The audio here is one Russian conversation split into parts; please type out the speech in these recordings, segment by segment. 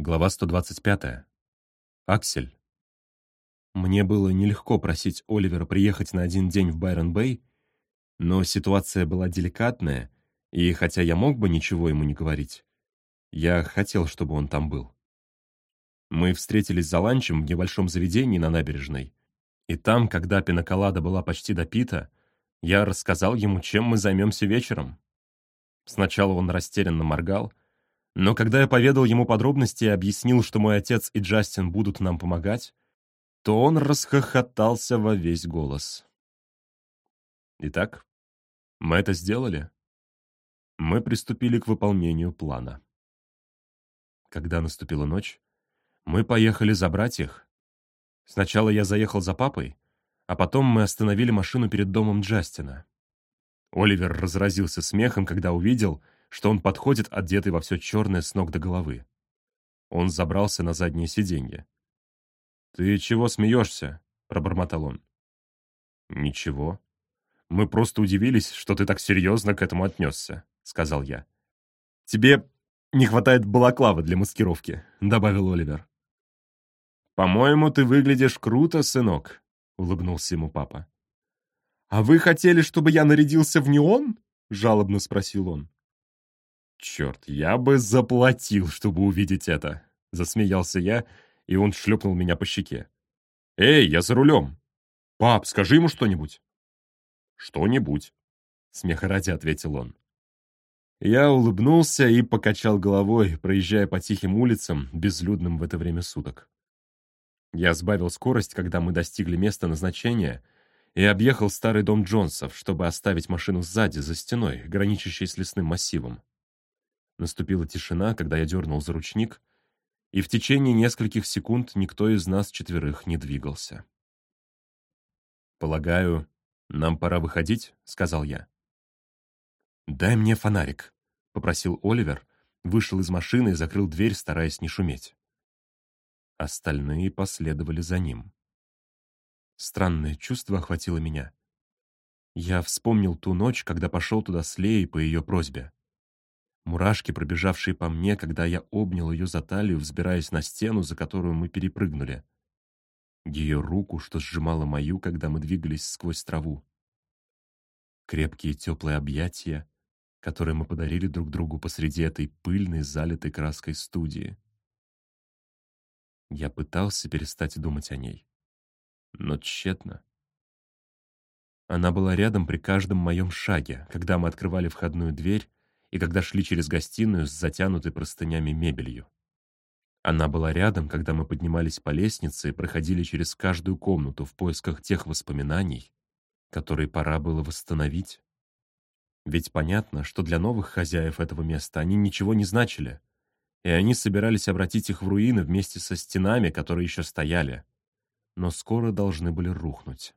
Глава 125. Аксель. Мне было нелегко просить Оливера приехать на один день в Байрон-Бэй, но ситуация была деликатная, и хотя я мог бы ничего ему не говорить, я хотел, чтобы он там был. Мы встретились за ланчем в небольшом заведении на набережной, и там, когда пиноколада была почти допита, я рассказал ему, чем мы займемся вечером. Сначала он растерянно моргал, но когда я поведал ему подробности и объяснил, что мой отец и Джастин будут нам помогать, то он расхохотался во весь голос. Итак, мы это сделали. Мы приступили к выполнению плана. Когда наступила ночь, мы поехали забрать их. Сначала я заехал за папой, а потом мы остановили машину перед домом Джастина. Оливер разразился смехом, когда увидел, что он подходит, одетый во все черное с ног до головы. Он забрался на заднее сиденье. «Ты чего смеешься?» — пробормотал он. «Ничего. Мы просто удивились, что ты так серьезно к этому отнесся», — сказал я. «Тебе не хватает балаклавы для маскировки», — добавил Оливер. «По-моему, ты выглядишь круто, сынок», — улыбнулся ему папа. «А вы хотели, чтобы я нарядился в неон?» — жалобно спросил он. «Черт, я бы заплатил, чтобы увидеть это!» Засмеялся я, и он шлепнул меня по щеке. «Эй, я за рулем! Пап, скажи ему что-нибудь!» «Что-нибудь!» Смеха ответил он. Я улыбнулся и покачал головой, проезжая по тихим улицам, безлюдным в это время суток. Я сбавил скорость, когда мы достигли места назначения, и объехал старый дом Джонсов, чтобы оставить машину сзади, за стеной, граничащей с лесным массивом. Наступила тишина, когда я дернул за ручник, и в течение нескольких секунд никто из нас четверых не двигался. «Полагаю, нам пора выходить?» — сказал я. «Дай мне фонарик», — попросил Оливер, вышел из машины и закрыл дверь, стараясь не шуметь. Остальные последовали за ним. Странное чувство охватило меня. Я вспомнил ту ночь, когда пошел туда с Леей по ее просьбе. Мурашки, пробежавшие по мне, когда я обнял ее за талию, взбираясь на стену, за которую мы перепрыгнули. Ее руку, что сжимала мою, когда мы двигались сквозь траву. Крепкие теплые объятия, которые мы подарили друг другу посреди этой пыльной, залитой краской студии. Я пытался перестать думать о ней, но тщетно. Она была рядом при каждом моем шаге, когда мы открывали входную дверь, и когда шли через гостиную с затянутой простынями мебелью. Она была рядом, когда мы поднимались по лестнице и проходили через каждую комнату в поисках тех воспоминаний, которые пора было восстановить. Ведь понятно, что для новых хозяев этого места они ничего не значили, и они собирались обратить их в руины вместе со стенами, которые еще стояли, но скоро должны были рухнуть.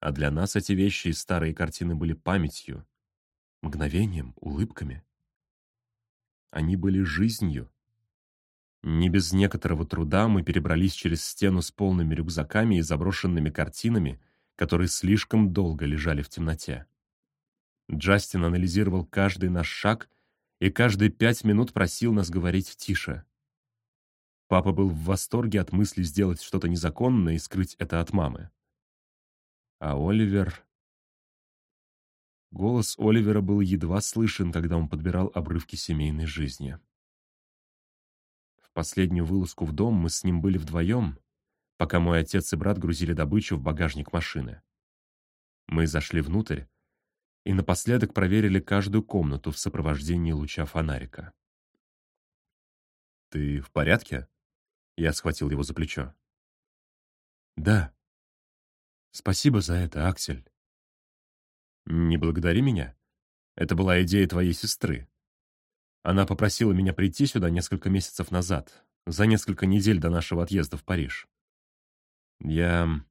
А для нас эти вещи и старые картины были памятью, мгновением, улыбками. Они были жизнью. Не без некоторого труда мы перебрались через стену с полными рюкзаками и заброшенными картинами, которые слишком долго лежали в темноте. Джастин анализировал каждый наш шаг и каждые пять минут просил нас говорить тише. Папа был в восторге от мысли сделать что-то незаконное и скрыть это от мамы. А Оливер Голос Оливера был едва слышен, когда он подбирал обрывки семейной жизни. В последнюю вылазку в дом мы с ним были вдвоем, пока мой отец и брат грузили добычу в багажник машины. Мы зашли внутрь и напоследок проверили каждую комнату в сопровождении луча фонарика. «Ты в порядке?» Я схватил его за плечо. «Да. Спасибо за это, Аксель». «Не благодари меня. Это была идея твоей сестры. Она попросила меня прийти сюда несколько месяцев назад, за несколько недель до нашего отъезда в Париж. Я...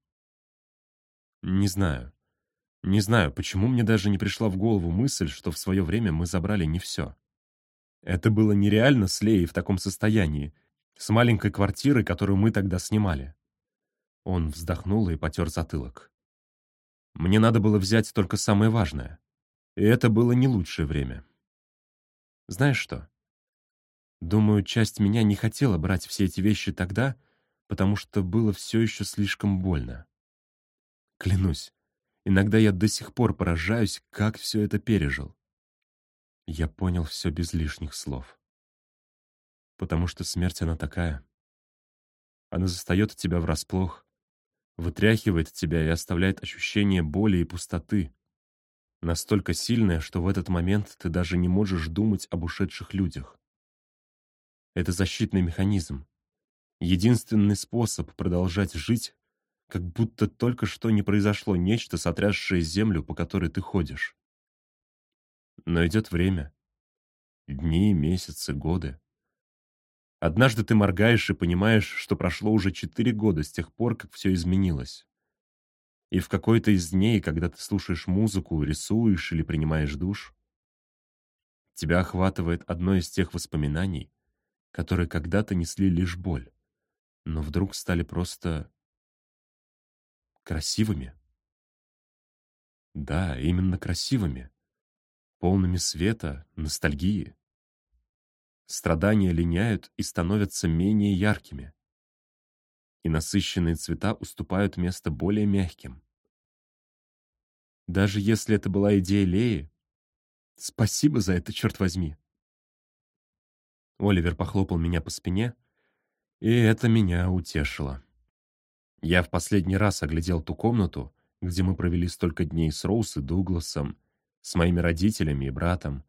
не знаю. Не знаю, почему мне даже не пришла в голову мысль, что в свое время мы забрали не все. Это было нереально с Леей в таком состоянии, с маленькой квартирой, которую мы тогда снимали. Он вздохнул и потер затылок. Мне надо было взять только самое важное. И это было не лучшее время. Знаешь что? Думаю, часть меня не хотела брать все эти вещи тогда, потому что было все еще слишком больно. Клянусь, иногда я до сих пор поражаюсь, как все это пережил. Я понял все без лишних слов. Потому что смерть она такая. Она застает тебя врасплох, вытряхивает тебя и оставляет ощущение боли и пустоты. Настолько сильное, что в этот момент ты даже не можешь думать об ушедших людях. Это защитный механизм. Единственный способ продолжать жить, как будто только что не произошло нечто, сотрясшее землю, по которой ты ходишь. Но идет время. Дни, месяцы, годы. Однажды ты моргаешь и понимаешь, что прошло уже четыре года с тех пор, как все изменилось. И в какой-то из дней, когда ты слушаешь музыку, рисуешь или принимаешь душ, тебя охватывает одно из тех воспоминаний, которые когда-то несли лишь боль, но вдруг стали просто красивыми. Да, именно красивыми, полными света, ностальгии. Страдания линяют и становятся менее яркими. И насыщенные цвета уступают место более мягким. Даже если это была идея Леи, спасибо за это, черт возьми. Оливер похлопал меня по спине, и это меня утешило. Я в последний раз оглядел ту комнату, где мы провели столько дней с Роуз и Дугласом, с моими родителями и братом,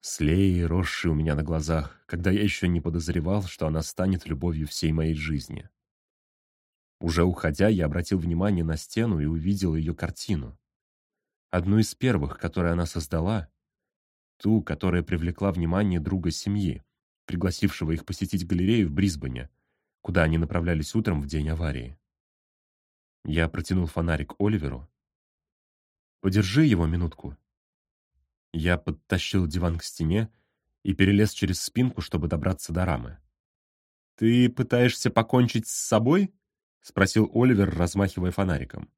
с Леей, росшей у меня на глазах, когда я еще не подозревал, что она станет любовью всей моей жизни. Уже уходя, я обратил внимание на стену и увидел ее картину. Одну из первых, которую она создала, ту, которая привлекла внимание друга семьи, пригласившего их посетить галерею в Брисбене, куда они направлялись утром в день аварии. Я протянул фонарик Оливеру. «Подержи его минутку», я подтащил диван к стене и перелез через спинку, чтобы добраться до рамы. «Ты пытаешься покончить с собой?» — спросил Оливер, размахивая фонариком.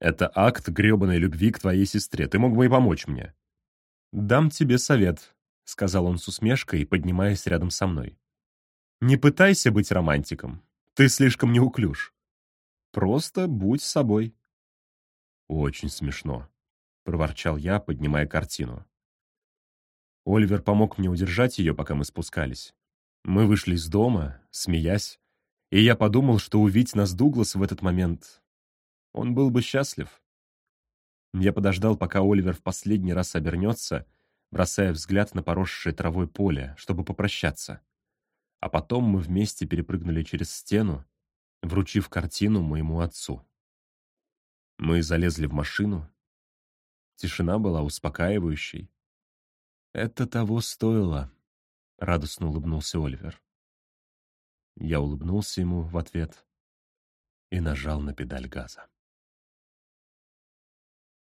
«Это акт грёбаной любви к твоей сестре. Ты мог бы и помочь мне». «Дам тебе совет», — сказал он с усмешкой, поднимаясь рядом со мной. «Не пытайся быть романтиком. Ты слишком неуклюж. Просто будь собой». «Очень смешно», — проворчал я, поднимая картину. Оливер помог мне удержать ее, пока мы спускались. Мы вышли из дома, смеясь, и я подумал, что увидеть нас Дуглас в этот момент, он был бы счастлив. Я подождал, пока Оливер в последний раз обернется, бросая взгляд на поросшее травой поле, чтобы попрощаться. А потом мы вместе перепрыгнули через стену, вручив картину моему отцу. Мы залезли в машину, Тишина была успокаивающей. «Это того стоило», — радостно улыбнулся Оливер. Я улыбнулся ему в ответ и нажал на педаль газа.